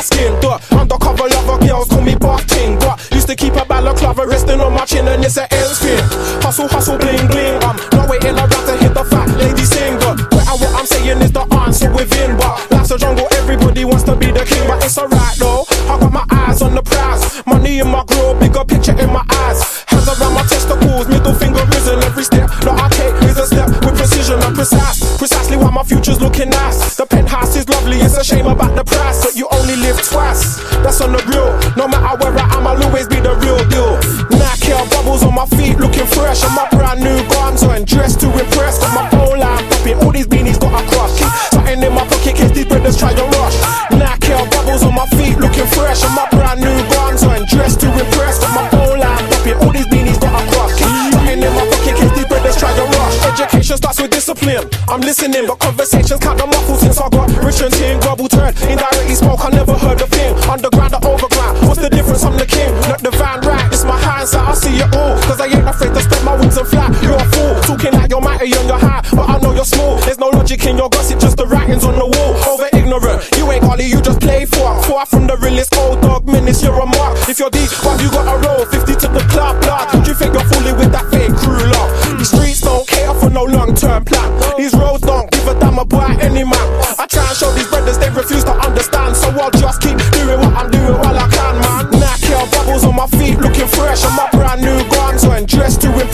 Speaker 9: asking? Duh, undercover lover girls call me Barking. But used to keep a balaclava resting on my chin and it's an end spin. Hustle, hustle, bling, bling. Um, not waiting around to hit the fat lady singer. But what I'm saying is the answer within. But life's a jungle, everybody wants to be the king. But it's alright though, I got my eyes on the prize. Money in my grill, bigger picture in my eyes. Hands around my testicles, middle finger risen. Every step that I take is a step with precision and precise. Precisely why my future's looking nice. The penthouse is lovely, it's a shame about the price. Live twice, that's on the real. No matter where I am, I'll always be the real deal. Nike Air bubbles on my feet, looking fresh. I'm a brand new gonzo and dressed to impress. Got my pole line popping, all these beanies got a crush. Something in my pocket, case these brothers try to rush. Nike Air bubbles on my feet looking fresh, and my brand new I'm listening, but conversations count the muffle since I got rich and team, global turn. Indirectly spoke, I never heard a thing. Underground or overground, what's the difference? I'm the king, not the van right. It's my hindsight, I see it all. Cause I ain't afraid to spread my wings and fly. You're a fool, talking like you're mighty on your high, but I know you're small. There's no logic in your gossip, just the writings on the wall. Over ignorant, you ain't Ollie, you just play for. Far from the realest old dog menace, you're a mark. If you're deep, why you got a roll? 50 to the club, blood. No long term plan. These roads don't give a damn about any man. I try and show these brothers they refuse to understand, so I'll just keep doing what I'm doing while I can, man. Nike bubbles on my feet, looking fresh, and my brand new guns on, dressed to impress.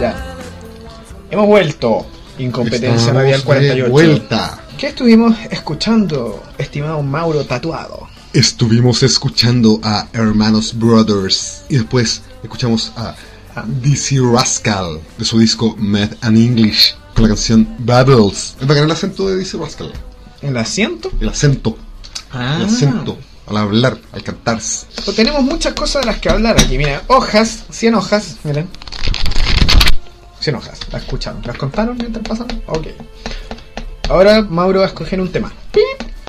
Speaker 1: Ya. Hemos vuelto. Incompetencia Radial
Speaker 2: de
Speaker 1: 48.
Speaker 2: vuelta.
Speaker 1: ¿Qué estuvimos escuchando, estimado Mauro Tatuado?
Speaker 2: Estuvimos escuchando a Hermanos Brothers y después escuchamos a DC Rascal de su disco Mad and English con la canción Battles. Es bacán el acento de DC Rascal.
Speaker 1: ¿El asiento?
Speaker 2: El acento.
Speaker 1: Ah.
Speaker 2: El acento. Al hablar, al cantar.
Speaker 1: Pues tenemos muchas cosas de las que hablar aquí. Mira, hojas, 100 hojas, miren. 100 hojas, ¿las escucharon? ¿Las contaron mientras pasaron? Ok. Ahora Mauro va a escoger un tema.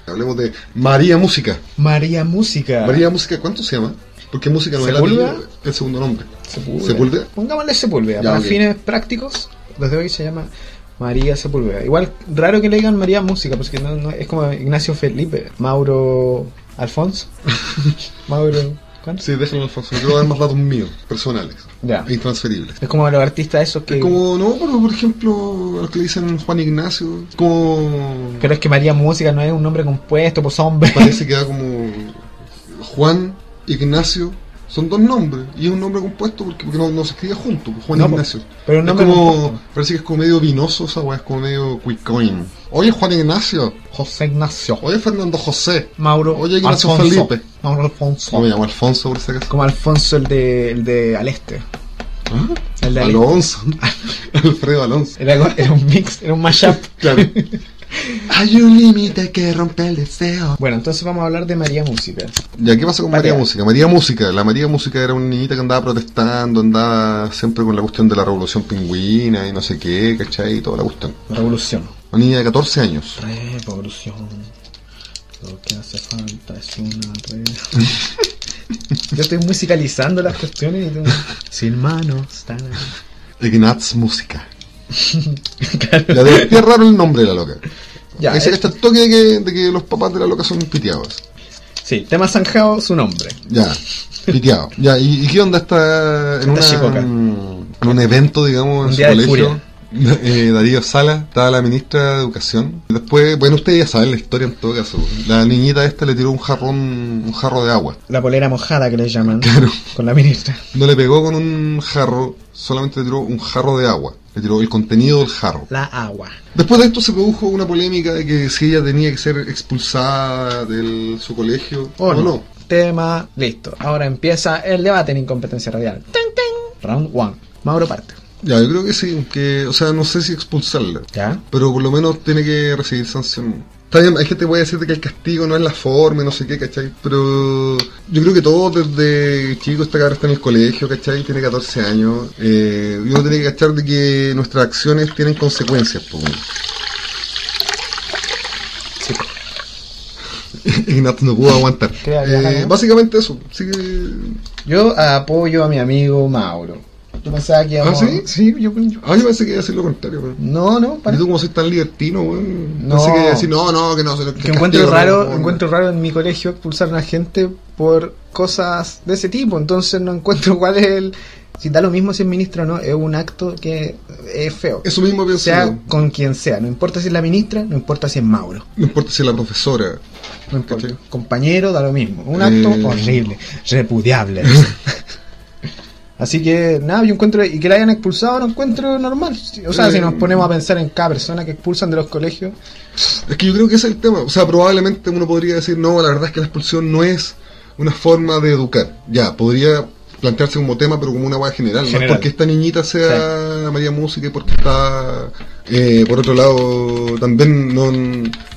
Speaker 2: Hablemos de María Música.
Speaker 1: María Música.
Speaker 2: María Música, ¿cuánto se llama? Porque música no es
Speaker 1: ¿Sepúlveda?
Speaker 2: el, el segundo nombre.
Speaker 1: Sepúlveda.
Speaker 2: Sepúlveda.
Speaker 1: Pongámosle Sepúlveda.
Speaker 2: Ya,
Speaker 1: Para fines prácticos, desde hoy se llama María Sepúlveda. Igual, raro que le digan María Música, porque no, no- es como Ignacio Felipe, Mauro Alfonso. Mauro. ¿Cuánto?
Speaker 2: Sí, déjenlo Alfonso. Yo voy a dar más datos míos, personales.
Speaker 1: Ya.
Speaker 2: E intransferibles.
Speaker 1: Es como los artistas esos que.
Speaker 2: Es como, no, pero por ejemplo, a los que le dicen Juan Ignacio, es como.
Speaker 1: Pero es que María Música no es un nombre compuesto, pues hombre.
Speaker 2: Parece que da como. Juan Ignacio. Son dos nombres. Y es un nombre compuesto porque, porque no, no se escribe junto. pues, Juan
Speaker 1: No,
Speaker 2: Ignacio.
Speaker 1: pero un
Speaker 2: es como. Parece que es como medio vinoso esa weá, es como medio quick coin. Oye, Juan Ignacio.
Speaker 1: José Ignacio.
Speaker 2: Oye, Fernando José.
Speaker 1: Mauro
Speaker 2: Oye, Ignacio
Speaker 1: Alfonso.
Speaker 2: Felipe.
Speaker 1: Mauro Alfonso.
Speaker 2: No me llamo Alfonso por si acaso.
Speaker 1: Como Alfonso el de, el de Aleste.
Speaker 2: ¿Ah?
Speaker 1: El de.
Speaker 2: Alonso. Alfredo Alonso.
Speaker 1: Era, era un mix, era un mashup.
Speaker 2: Claro. Hay un límite que rompe el deseo.
Speaker 1: Bueno, entonces vamos a hablar de María Música.
Speaker 2: Ya, ¿qué pasa con
Speaker 1: Patea.
Speaker 2: María Música? María Música, la María Música era una niñita que andaba protestando, andaba siempre con la cuestión de la revolución pingüina y no sé qué, ¿cachai? Y toda la cuestión.
Speaker 1: Revolución.
Speaker 2: Una niña de 14 años.
Speaker 1: Revolución. Lo que hace falta es una re... Yo estoy musicalizando las cuestiones y tú... Sin manos. tan-
Speaker 2: Ignatz Música.
Speaker 1: Claro.
Speaker 2: Ya de qué raro el nombre de la loca.
Speaker 1: Ya,
Speaker 2: que está el toque de que, de que los papás de la loca son piteados.
Speaker 1: Sí, tema zanjado, su nombre.
Speaker 2: Ya, piteado. Ya, ¿y, y qué onda está en, una, un evento, digamos,
Speaker 1: Un
Speaker 2: en su colegio? Eh, Darío Sala, estaba la ministra de Educación. Después, bueno, ustedes ya saben la historia en todo caso. La niñita esta le tiró un jarrón, un jarro de agua.
Speaker 1: La polera mojada que le llaman.
Speaker 2: Claro.
Speaker 1: Con la ministra.
Speaker 2: No le pegó con un jarro, solamente le tiró un jarro de agua. Le tiró el contenido del jarro.
Speaker 1: La agua.
Speaker 2: Después de esto se produjo una polémica de que si ella tenía que ser expulsada de su colegio
Speaker 1: O
Speaker 2: o
Speaker 1: no.
Speaker 2: no.
Speaker 1: Tema, listo. Ahora empieza el debate en incompetencia radial. Ten, ten. Round 1. Mauro parte.
Speaker 2: Ya, yo creo que sí, que, o sea, no sé si expulsarla.
Speaker 1: ¿Ya?
Speaker 2: Pero por lo menos tiene que recibir sanción. Está bien, hay gente que puede decirte que el castigo no es la forma y no sé qué, ¿cachai? Pero yo creo que todos desde chico, esta cabra está en el colegio, ¿cachai? Tiene 14 años. Eh, y uno tiene que cachar de que nuestras acciones tienen consecuencias, pues.
Speaker 1: Sí.
Speaker 10: Ignat no pudo aguantar. Eh, básicamente eso. Así que...
Speaker 1: Yo apoyo a mi amigo Mauro. Yo pensaba que
Speaker 10: ¿Ah,
Speaker 1: íbamos-
Speaker 10: sí?
Speaker 1: Sí, yo, yo-
Speaker 10: Ah, yo pensé que iba a decir lo contrario, weón.
Speaker 1: No, no, para.
Speaker 10: Y tú como soy tan libertino, weón.
Speaker 1: No.
Speaker 10: Pensé que iba a decir, no, no, que no. Que,
Speaker 1: que encuentro raro, encuentro raro en mi colegio expulsar a gente por cosas de ese tipo, entonces no encuentro cuál es el si da lo mismo si es ministro o no, es un acto que es feo.
Speaker 10: Eso mismo pienso
Speaker 1: sea
Speaker 10: yo.
Speaker 1: con quien sea, no importa si es la ministra, no importa si es Mauro,
Speaker 10: No importa si es la profesora.
Speaker 1: no importa.
Speaker 10: ¿Cachai?
Speaker 1: Compañero da lo mismo, un acto
Speaker 10: Eh.
Speaker 1: horrible, repudiable. Así que nada, yo encuentro y que la hayan expulsado no encuentro normal. O sea,
Speaker 10: Eh.
Speaker 1: si nos ponemos a pensar en cada persona que expulsan de los colegios,
Speaker 10: Es que yo creo que ese es el tema. O sea, probablemente uno podría decir, no, la verdad es que la expulsión no es una forma de educar. Ya, podría plantearse como tema, pero como una hueá general. No
Speaker 1: General.
Speaker 10: es porque esta niñita sea María Música y porque está, eh, por otro lado, también no,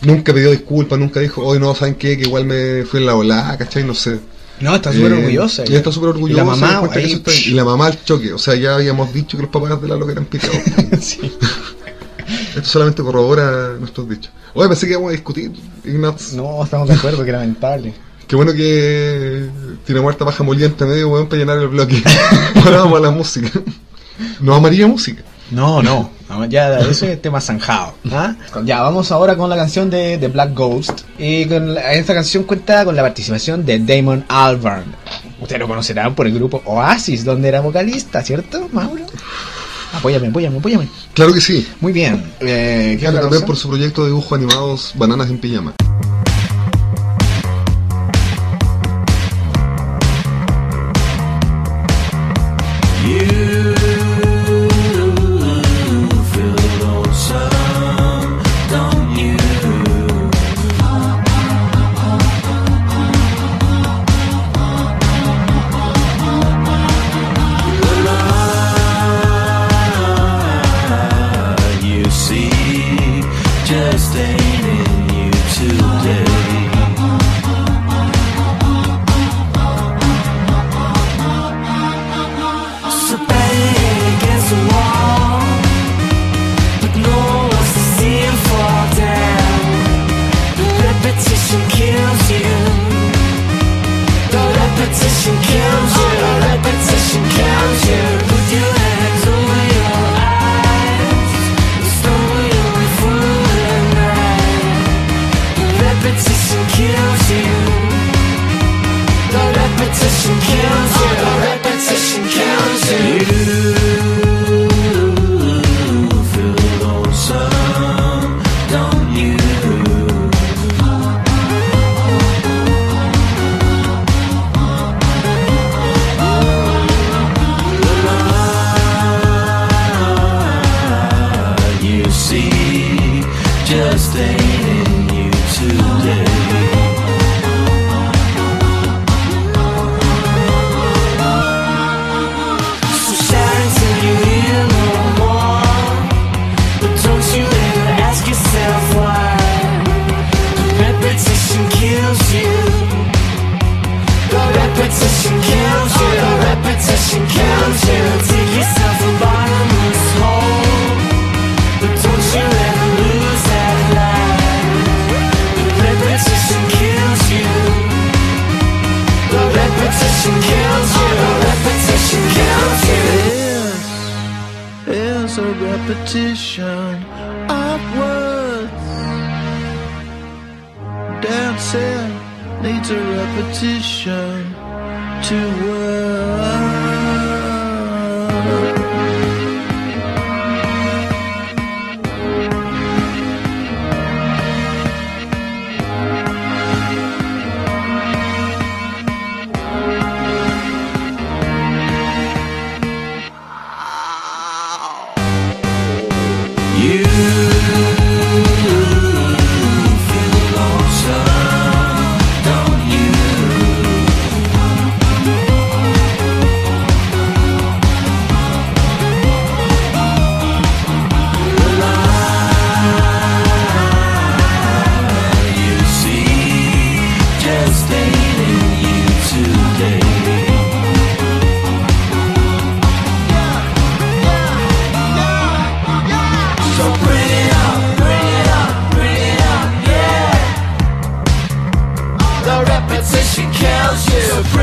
Speaker 10: nunca pidió disculpas, nunca dijo, hoy no, ¿saben qué? Que igual me fui en la volada, ¿cachai? No sé.
Speaker 1: No, está súper
Speaker 10: Eh,
Speaker 1: orgullosa.
Speaker 10: Ella está súper orgullosa.
Speaker 1: La mamá, ahí,
Speaker 10: está y la mamá al choque. O sea, ya habíamos dicho que los papás de la loca eran piteados.
Speaker 1: sí.
Speaker 10: Esto solamente corrobora nuestros dichos. Oye, pensé que íbamos a discutir, Ignaz.
Speaker 1: No, estamos de acuerdo, que lamentable.
Speaker 10: Qué bueno que tiene muerta paja moliente medio, weón, para llenar el bloque. Ahora vamos a la música. No amaría música.
Speaker 1: No, no, no, ya eso es tema zanjado. ¿ah? Ya, vamos ahora con la canción de, de Black Ghost. Y con la- esta canción cuenta con la participación de Damon Albarn. Ustedes lo conocerán por el grupo Oasis, donde era vocalista, ¿cierto, Mauro? Apóyame, apóyame, apóyame.
Speaker 10: Claro que sí.
Speaker 1: Muy bien. Eh, ¿qué
Speaker 10: Claro, también por su proyecto de dibujo animados Bananas en Pijama.
Speaker 11: tells you.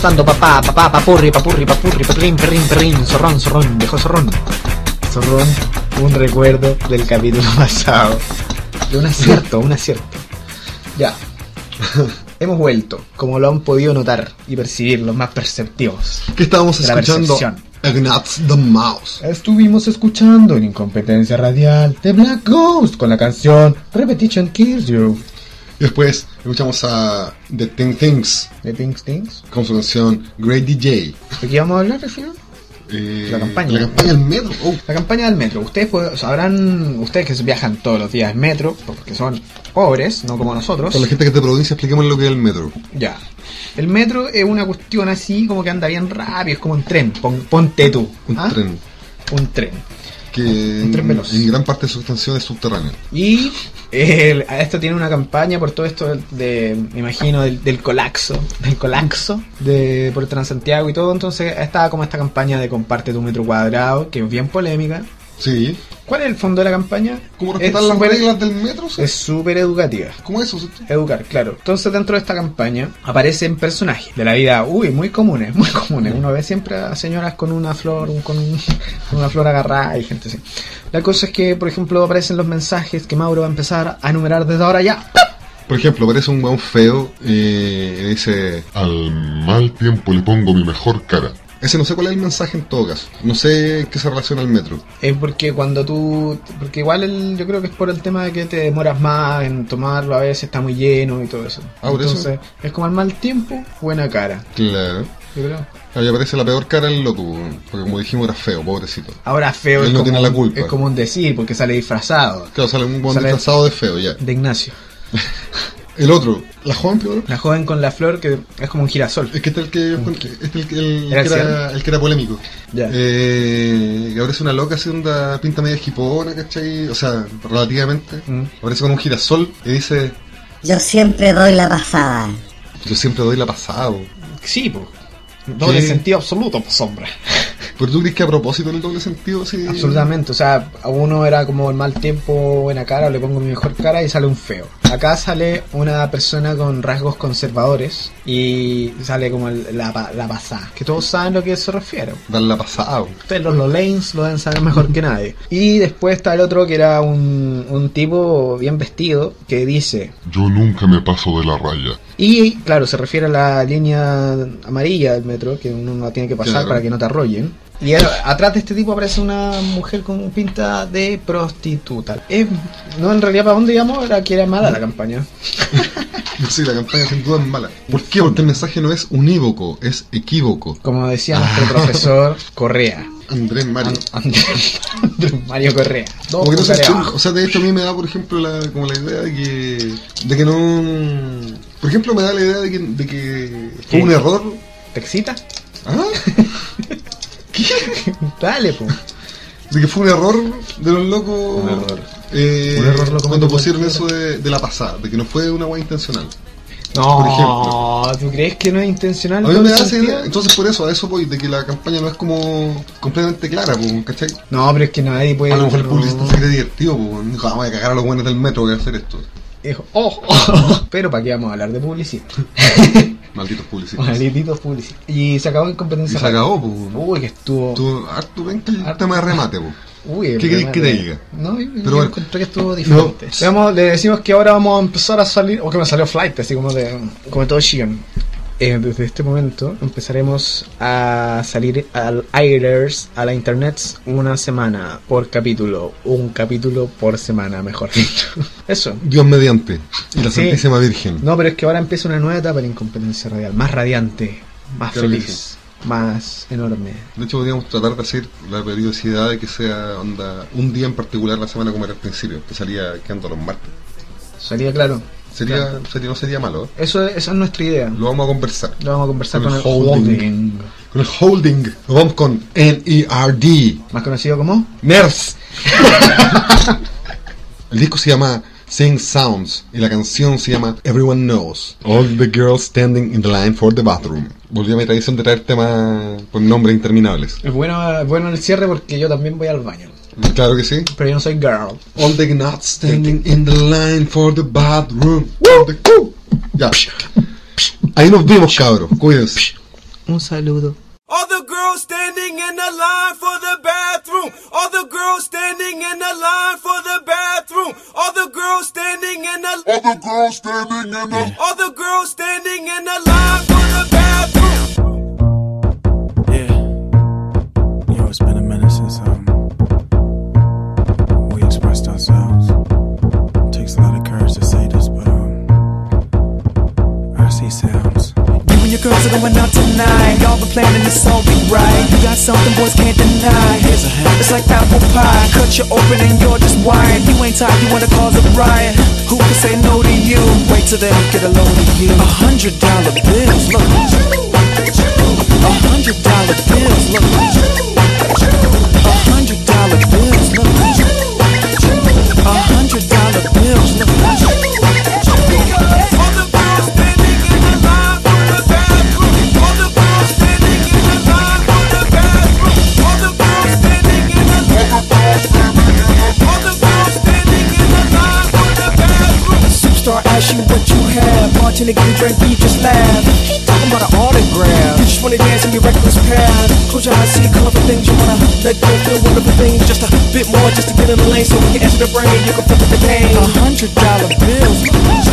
Speaker 1: Pasando, papá, papá, papurri, papurri, papurri, perrin, perrin, perrin, zorrón, zorrón, viejo zorrón. Zorrón, un recuerdo del capítulo pasado. De un acierto, un acierto. Ya. Hemos vuelto, como lo han podido notar y percibir los más perceptivos.
Speaker 2: ¿Qué estábamos
Speaker 1: de
Speaker 2: escuchando? Ignatz the Mouse.
Speaker 1: Estuvimos escuchando en Incompetencia Radial de Black Ghost con la canción Repetition Kills You.
Speaker 2: Y después escuchamos a The Thing Things
Speaker 1: de Things Things.
Speaker 2: con su canción Great DJ.
Speaker 1: ¿De qué vamos a hablar al final?
Speaker 2: Eh,
Speaker 1: La campaña.
Speaker 2: La campaña del metro. Oh,
Speaker 1: La campaña del metro. Ustedes pues, sabrán, ustedes que viajan todos los días en metro, porque son pobres, no como nosotros.
Speaker 2: Para la gente que es de provincia, expliquemos lo que es el metro.
Speaker 1: Ya. El metro es una cuestión así como que anda bien rápido, es como un tren. Pon- ponte tú.
Speaker 2: Un
Speaker 1: ¿ah?
Speaker 2: tren.
Speaker 1: Un tren.
Speaker 2: Que en, gran parte de su extensión es subterráneo.
Speaker 1: Y eh, esto tiene una campaña por todo esto de, me imagino, del, del colapso, del colapso de por Transantiago y todo. Entonces estaba como esta campaña de comparte tu metro cuadrado, que es bien polémica.
Speaker 2: Sí.
Speaker 1: ¿Cuál es el fondo de la campaña?
Speaker 2: Como
Speaker 1: Es
Speaker 2: respetar las reglas del metro, sí.
Speaker 1: Es súper educativa.
Speaker 2: ¿Cómo eso?
Speaker 1: Educar, claro. Entonces dentro de esta campaña aparecen personajes de la vida, uy, muy comunes, muy comunes. Uno ve siempre a señoras con una flor, un- con, un- con una flor agarrada y gente así. La cosa es que, por ejemplo, aparecen los mensajes que Mauro va a empezar a enumerar desde ahora ya.
Speaker 2: Por ejemplo, aparece un weón feo eh, y dice...
Speaker 12: Al mal tiempo le pongo mi mejor cara.
Speaker 2: Ese no sé cuál es el mensaje en todo caso. No sé qué se relaciona al metro.
Speaker 1: Es porque cuando tú. Porque igual el- yo creo que es por el tema de que te demoras más en tomarlo, a veces está muy lleno y todo eso.
Speaker 2: Ah, por eso.
Speaker 1: Entonces, es como al mal tiempo, buena cara.
Speaker 2: Claro.
Speaker 1: Yo creo.
Speaker 2: Ahí aparece la peor cara del loco, porque como dijimos era feo, pobrecito.
Speaker 1: Ahora feo
Speaker 2: Él
Speaker 1: es,
Speaker 2: no
Speaker 1: como,
Speaker 2: tiene la culpa.
Speaker 1: es como un decir, porque sale disfrazado.
Speaker 2: Claro, sale un buen
Speaker 1: Sale-
Speaker 2: disfrazado de feo ya.
Speaker 1: De Ignacio.
Speaker 2: El otro, la joven peor.
Speaker 1: La joven con la flor que es como un girasol.
Speaker 2: Es que este es el que, este es el, que- el
Speaker 1: ¿Era
Speaker 2: que
Speaker 1: el
Speaker 2: era, el que era polémico.
Speaker 1: Ya.
Speaker 2: Eh, que aparece una loca haciendo una pinta media hipona, ¿cachai? O sea, relativamente.
Speaker 1: Mm.
Speaker 2: Aparece con un girasol y dice:
Speaker 13: Yo siempre doy la pasada.
Speaker 2: Yo siempre doy la pasada. po".
Speaker 1: Sí, pues. Doble
Speaker 2: ¿Qué?
Speaker 1: sentido absoluto, pues hombre.
Speaker 2: Pero tú crees que a propósito del doble sentido, sí.
Speaker 1: Absolutamente, o sea, a uno era como el mal tiempo, buena cara, le pongo mi mejor cara y sale un feo. Acá sale una persona con rasgos conservadores y sale como el- la, la pasada, que todos saben lo que se refiere.
Speaker 2: Dar la pasada.
Speaker 1: Ustedes los Lolanes lo deben saber mejor que nadie. Y después está el otro que era un, un tipo bien vestido que dice,
Speaker 12: Yo nunca me paso de la raya.
Speaker 1: y claro, se refiere a la línea amarilla del que uno no tiene que pasar
Speaker 2: Claro.
Speaker 1: para que no te arrollen. Y atrás de este tipo aparece una mujer con pinta de prostituta. Es, no, en realidad, ¿para dónde íbamos? Era que era mala la campaña.
Speaker 2: Sí, la campaña sin duda es mala. ¿Por qué? Porque el mensaje no es unívoco, es equívoco.
Speaker 1: Como decía nuestro profesor Correa.
Speaker 2: Andrés Mario.
Speaker 1: Andrés Andrés Mario Correa.
Speaker 2: No. O sea, de hecho a mí me da, por ejemplo, la, como la idea de que, de que no... Por ejemplo, me da la idea de que, de que fue un error.
Speaker 1: ¿Te excita?
Speaker 2: ¿Ah?
Speaker 1: Dale, pues.
Speaker 2: De que fue un error de los locos.
Speaker 1: Un error.
Speaker 2: eh,
Speaker 1: Un error lo
Speaker 2: cuando pusieron eso de, de la pasada, de que no fue una guay intencional.
Speaker 1: No,
Speaker 2: Por ejemplo.
Speaker 1: ¿tú crees que no es intencional?
Speaker 2: A mí me idea. Entonces, por eso, a eso voy, de que la campaña no es como completamente clara, pues, ¿cachai?
Speaker 1: No, pero es que nadie puede.
Speaker 2: A lo mejor el publicista se cree divertido, pues, dijo, vamos a cagar a los buenos del metro que hacer esto.
Speaker 1: Dijo, oh, oh. Pero ¿para qué vamos a hablar de publicistas?
Speaker 2: Malditos publicistas.
Speaker 1: Malditos publicistas. Y se acabó en
Speaker 2: Y
Speaker 1: competencia.
Speaker 2: se acabó, pues.
Speaker 1: Uy, que estuvo.
Speaker 2: Tú, harto ven que el tema de remate, pues.
Speaker 1: Uy,
Speaker 2: ¿Qué
Speaker 1: remate.
Speaker 2: que te diga?
Speaker 1: No, yo, yo
Speaker 2: Pero bueno.
Speaker 1: encontré que estuvo diferente.
Speaker 2: No.
Speaker 1: Le decimos que ahora vamos a empezar a salir. O que me salió flight, así como de. Como todo Shion. Eh, desde este momento empezaremos a salir al airers, a la internet, una semana por capítulo. Un capítulo por semana, mejor dicho. Eso.
Speaker 2: Dios mediante. Y la
Speaker 1: Sí.
Speaker 2: Santísima Virgen.
Speaker 1: No, pero es que ahora empieza una nueva etapa en Incompetencia Radial. Más radiante, más feliz, más enorme.
Speaker 2: De hecho, podríamos tratar de hacer la periodicidad de que sea onda un día en particular la semana como era al principio, que salía quedando los martes.
Speaker 1: Sería claro.
Speaker 2: Sería,
Speaker 1: Claro.
Speaker 2: sería, no sería malo.
Speaker 1: Eso, esa es nuestra idea.
Speaker 2: Lo vamos a conversar.
Speaker 1: Lo vamos a conversar con,
Speaker 2: Con
Speaker 1: el
Speaker 2: el holding.
Speaker 1: holding.
Speaker 2: Con el holding. Nos vamos con N-E-R-D.
Speaker 1: Más conocido como
Speaker 2: Nerds. el disco se llama Sing Sounds y la canción se llama Everyone Knows. All the girls standing in the line for the bathroom. Volví a mi tradición de traer temas con nombres interminables.
Speaker 1: Es bueno, es bueno el cierre porque yo también voy al baño.
Speaker 2: Claro que sí.
Speaker 1: Pero yo no soy girl.
Speaker 2: All the nuts standing in the line for the bathroom. All the- ¡Uh! Ya. Ahí nos vimos, cabros. Cuídense.
Speaker 1: Un saludo.
Speaker 8: All the girls standing in the line for the bathroom. All the girls standing in the line for the bathroom. All the girls standing in the All the girls standing in the All the girls standing in the line
Speaker 14: girls are going out tonight. Y'all been planning this all be right. You got something boys can't deny.
Speaker 15: Here's a hint.
Speaker 14: It's like apple pie. Cut you open and you're just wired. You ain't tired, you wanna cause a riot. Who can say no to you? Wait till they get a load of you. A hundred dollar bills, look. A hundred dollar bills, look. A hundred dollar bills, look. A hundred dollar bills, look. ask what you have. Watching a getting drunk, you just laugh. He talking about an autograph. You just wanna dance in your reckless path. Close your eyes, see the colorful things you wanna let go. Feel wonderful things, just a bit more, just to get in the lane, so we can enter the brain. You can flip the game. A hundred dollar bills.